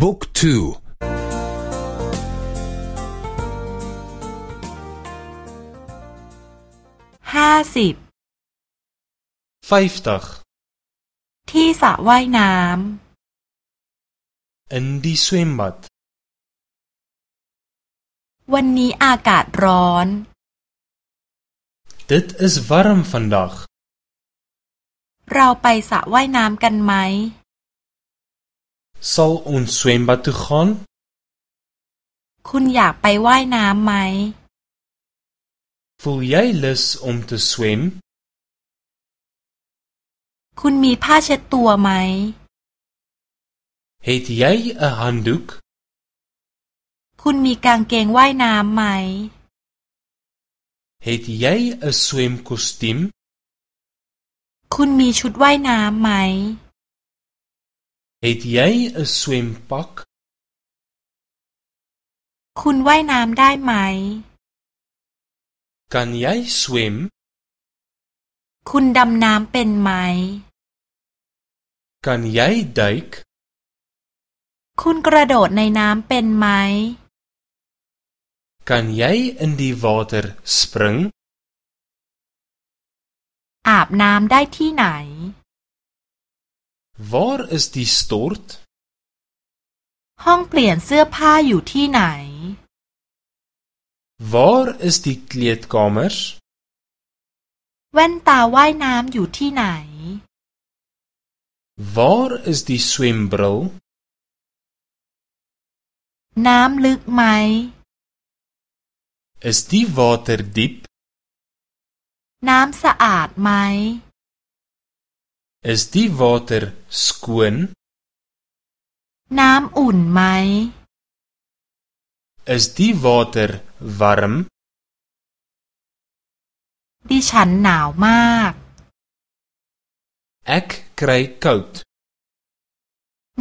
บุ๊กทูห้าสิบที่สระว่ายน้ำ in die zwembad วันนี้อากาศร้อน Dit is warm vandag เราไปสระว่ายน้ำกันไหม Sal ons swembad toe gaan คุณอยากไปว่ายน้ำไหม Voel jy lus om te swem คุณมีผ้าเช็ดตัวไหม Het jy 'n handdoek คุณมีกางเกงว่ายน้ำไหม Het jy 'n swemkostuum คุณมีชุดว่ายน้ำไหม Het jy 'n swempak คุณว่ายน้ำได้ไหม Kan jy swem คุณดำน้ำเป็นไหม Kan jy duik คุณกระโดดในน้ำเป็นไหม Kan jy in die water spring อาบน้ำได้ที่ไหน Waar is die stort ห้องเปลี่ยนเสื้อผ้าอยู่ที่ไหน Waar is die kleedkamers แว่นตาว่ายน้ำอยู่ที่ไหน Waar is die swembril น้ำลึกไหม Is die water diep น้ำสะอาดไหม Is die water skoon น้ำอุ่นไหม Is die water warm ดิฉันหนาวมาก Ek kry koud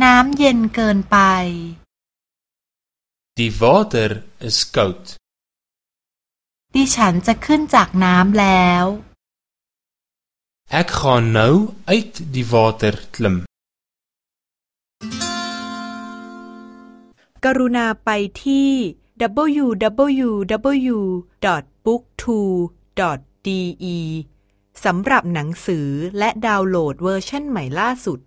น้ำเย็นเกินไป Die water is koud ดิฉันจะขึ้นจากน้ำแล้ว Ek gaan nou uit die water klim กรุณาไปที่ www.booktwo.de สำหรับหนังสือและดาวน์โหลดเวอร์ชันใหม่ล่าสุด